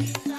Bye.